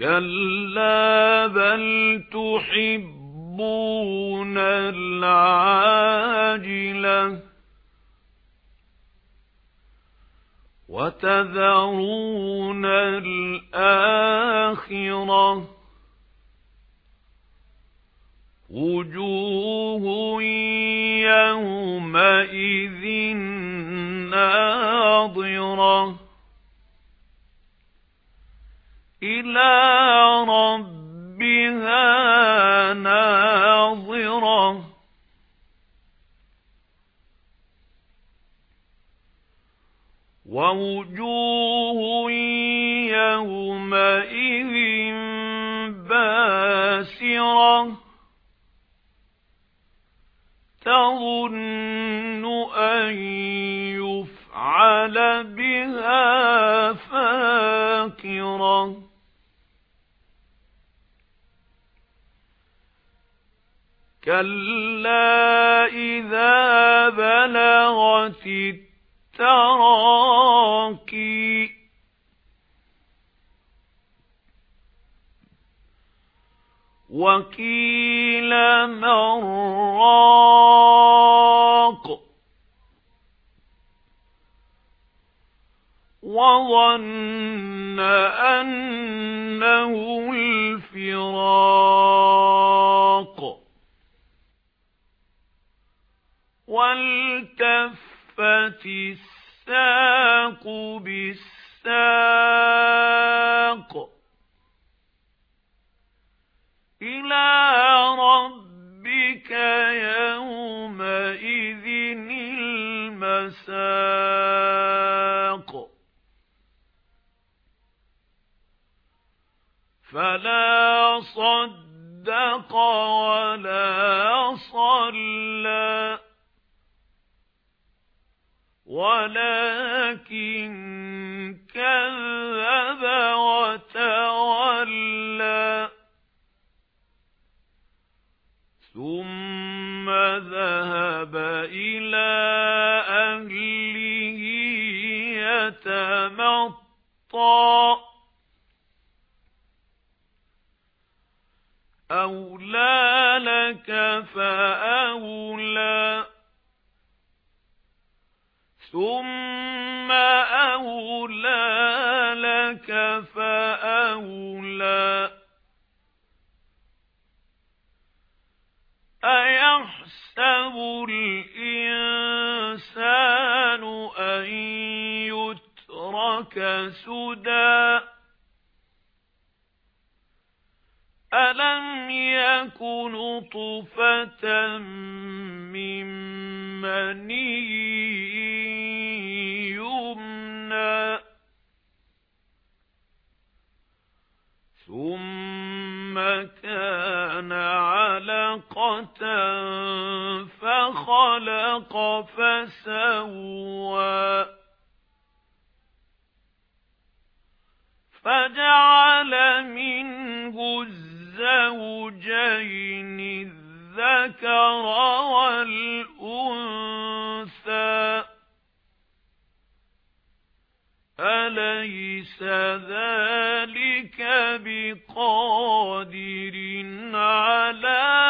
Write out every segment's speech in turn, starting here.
كَلَّا بَلْ تُحِبُّونَ الْعَاجِلَةَ وَتَذَرُونَ الْآخِرَةَ وُجُوهٌ يَوْمَئِذٍ إِلَى رَبِّهَا نَاظِرَةٌ. وَوُجُوهٌ يَوْمَئِذٍ بَاسِرَةٌ. تَظُنُّ أَن يُفْعَلَ بِهَا فَاقِرَةٌ. كَلَّا إِذَا بَلَغَتِ التَّرَاقِيَ وَقِيلَ مَنْ رَاقٍ وَظَنَّ أَنَّهُ الْفِرَاقُ وَالْتَفَّتِ السَّاقُ بِالسَّاقِ إِلَى رَبِّكَ يَوْمَئِذٍ الْمَسَاقُ. فَلَا صَدَّقَ وَلَا صَلَّى. وَلَكِن كَذَّبَ وَتَوَلَّى. ثُمَّ ذَهَبَ إِلَى أَهْلِهِ يَتَمَطَّى. أَوْلَى لَكَ فَأَوْلَى. ثُمَّ أَوْلَى لَكَ فَأَوْلَى أَيَحْسَبُ الْإِنسَانُ أَن يُتْرَكَ سُدًى أَلَمْ يَكُ نُطْفَةً مِّن مَّنِيٍّ فَخَلَقَ فَسَوَّىٰ فَجَعَلَ مِنْهُ الزَّوْجَيْنِ الذَّكَرَ وَالْأُنثَىٰ أَلَيْسَ ذَلِكَ بِقَادِرٍ عَلَى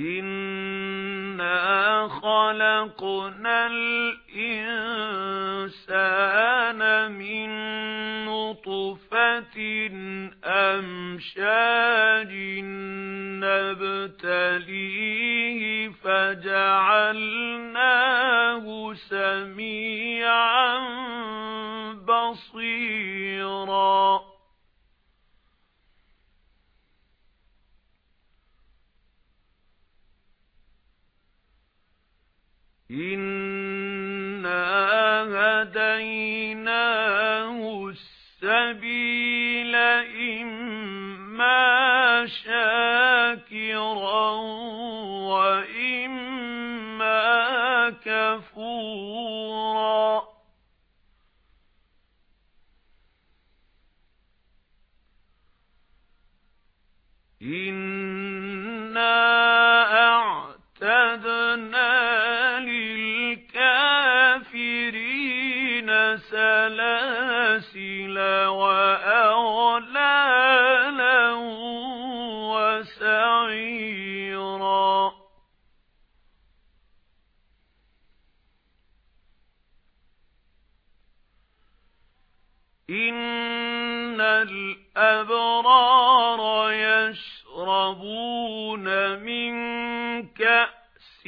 إِنَّا خَلَقْنَا الْإِنسَانَ مِن نُّطْفَةٍ أَمْشَاجٍ نَّبْتَلِيهِ فَجَعَلْنَاهُ سَمِيعًا بَصِيرًا إِنَّا هَدَيْنَاهُ السَّبِيلَ إِمَّا شَاكِرًا وَإِمَّا كَفُورًا سلاسل وأغلالا وسعيرا. إن الأبرار يشربون من كأس